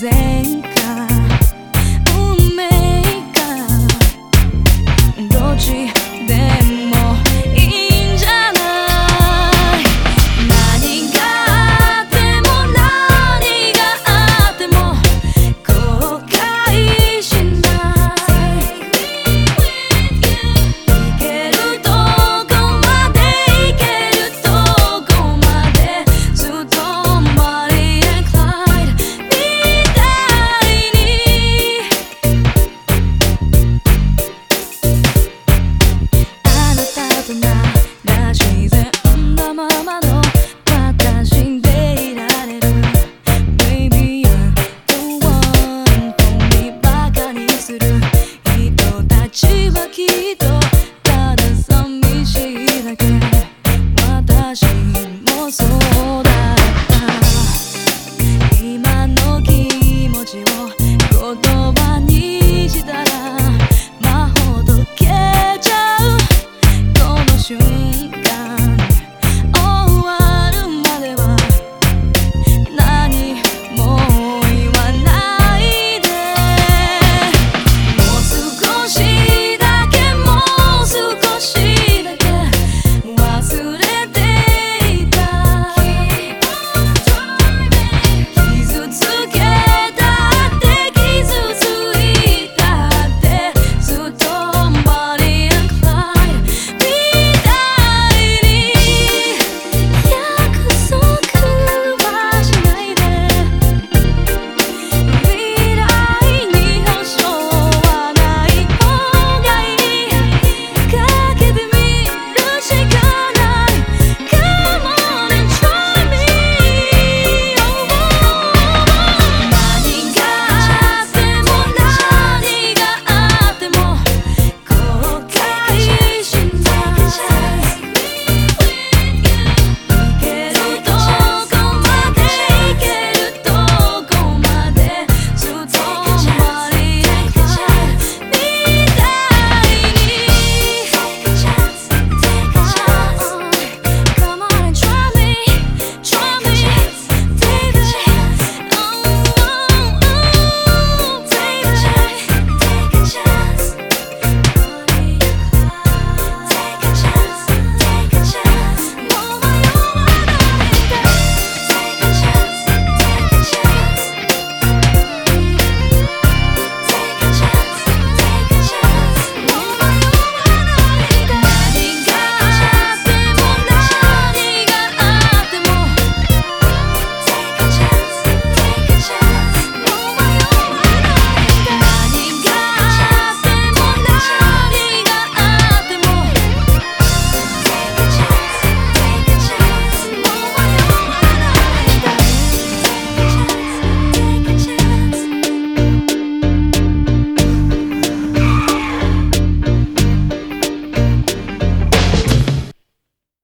say